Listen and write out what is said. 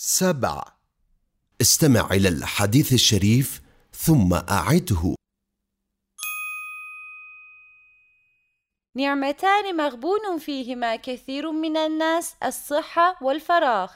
سبع. استمع إلى الحديث الشريف ثم أعده. نعمتان مغبون فيهما كثير من الناس الصحة والفراغ.